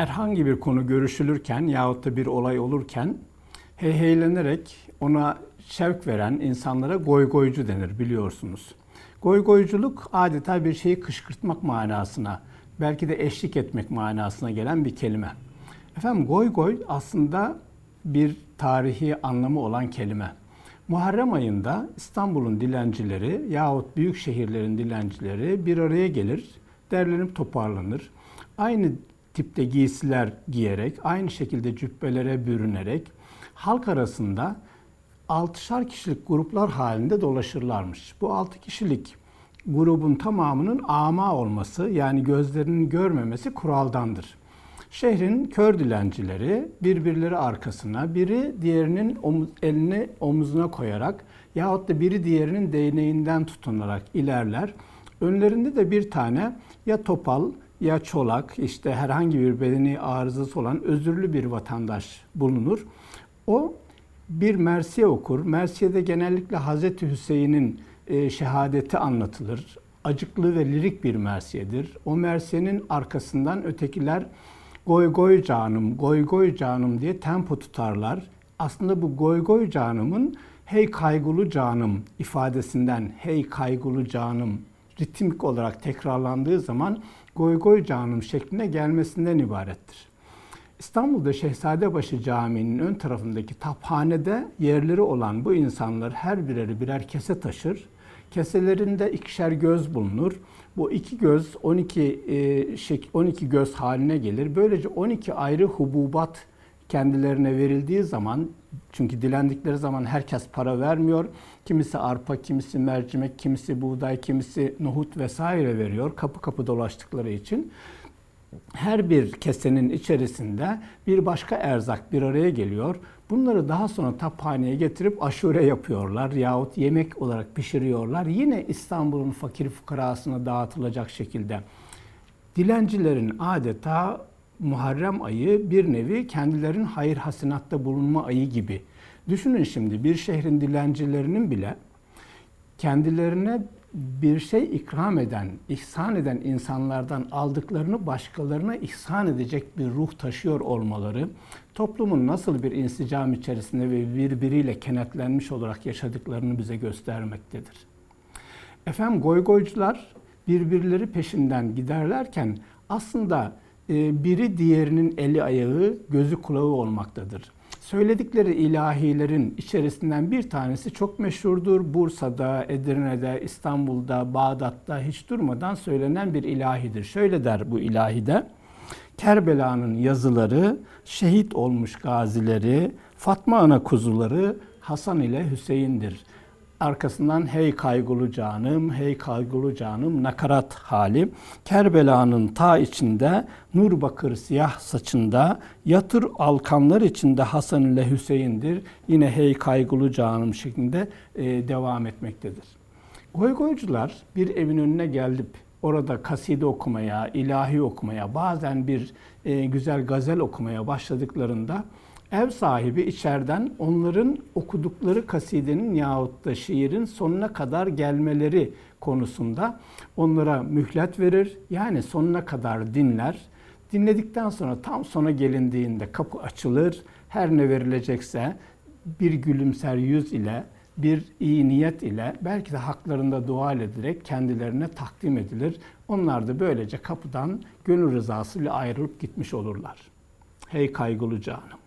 herhangi bir konu görüşülürken yahut da bir olay olurken heyheylenerek ona şevk veren insanlara goygoycu denir biliyorsunuz. Goygoyculuk adeta bir şeyi kışkırtmak manasına, belki de eşlik etmek manasına gelen bir kelime. Efendim goy goy aslında bir tarihi anlamı olan kelime. Muharrem ayında İstanbul'un dilencileri yahut büyük şehirlerin dilencileri bir araya gelir, derlenip toparlanır. Aynı tipte giysiler giyerek, aynı şekilde cübbelere bürünerek halk arasında altışar kişilik gruplar halinde dolaşırlarmış. Bu altı kişilik grubun tamamının ama olması yani gözlerinin görmemesi kuraldandır. Şehrin kör dilencileri birbirleri arkasına, biri diğerinin omuz, elini omuzuna koyarak yahut da biri diğerinin değneğinden tutunarak ilerler. Önlerinde de bir tane ya topal ya çolak işte herhangi bir bedeni arızası olan özürlü bir vatandaş bulunur. O bir mersiye okur. Mersiyede genellikle Hazreti Hüseyin'in e, şehadeti anlatılır. Acıklı ve lirik bir mersiyedir. O mersiyenin arkasından ötekiler goy goy canım, goy goy canım diye tempo tutarlar. Aslında bu goy goy canımın hey kaygılı canım ifadesinden hey kaygılı canım ritmik olarak tekrarlandığı zaman goy goy canım şekline gelmesinden ibarettir. İstanbul'da Şehzadebaşı Camii'nin ön tarafındaki taphanede yerleri olan bu insanlar her bireri birer kese taşır. Keselerinde ikişer göz bulunur. Bu iki göz 12 12 e, göz haline gelir. Böylece 12 ayrı hububat kendilerine verildiği zaman çünkü dilendikleri zaman herkes para vermiyor. Kimisi arpa, kimisi mercimek, kimisi buğday, kimisi nohut vesaire veriyor kapı kapı dolaştıkları için. Her bir kesenin içerisinde bir başka erzak bir araya geliyor. Bunları daha sonra taphaneye getirip aşure yapıyorlar yahut yemek olarak pişiriyorlar. Yine İstanbul'un fakir fukarasına dağıtılacak şekilde. Dilencilerin adeta Muharrem ayı bir nevi kendilerinin hayır hasinatta bulunma ayı gibi. Düşünün şimdi bir şehrin dilencilerinin bile kendilerine bir şey ikram eden, ihsan eden insanlardan aldıklarını başkalarına ihsan edecek bir ruh taşıyor olmaları, toplumun nasıl bir insicam içerisinde ve birbiriyle kenetlenmiş olarak yaşadıklarını bize göstermektedir. Efendim goygoycular birbirleri peşinden giderlerken aslında biri diğerinin eli ayağı, gözü kulağı olmaktadır. Söyledikleri ilahilerin içerisinden bir tanesi çok meşhurdur. Bursa'da, Edirne'de, İstanbul'da, Bağdat'ta hiç durmadan söylenen bir ilahidir. Şöyle der bu ilahide. Kerbela'nın yazıları, şehit olmuş gazileri, Fatma ana kuzuları Hasan ile Hüseyin'dir. Arkasından hey kaygılı canım, hey kaygılı canım nakarat hali. Kerbela'nın ta içinde nur bakır siyah saçında yatır alkanlar içinde Hasan ile Hüseyin'dir. Yine hey kaygılı canım şeklinde e, devam etmektedir. Goygoycular bir evin önüne gelip orada kaside okumaya, ilahi okumaya, bazen bir e, güzel gazel okumaya başladıklarında ev sahibi içeriden onların okudukları kasidenin yahut da şiirin sonuna kadar gelmeleri konusunda onlara mühlet verir. Yani sonuna kadar dinler. Dinledikten sonra tam sona gelindiğinde kapı açılır. Her ne verilecekse bir gülümser yüz ile, bir iyi niyet ile belki de haklarında dua ederek kendilerine takdim edilir. Onlar da böylece kapıdan gönül rızası ile ayrılıp gitmiş olurlar. Hey kaygılı canım.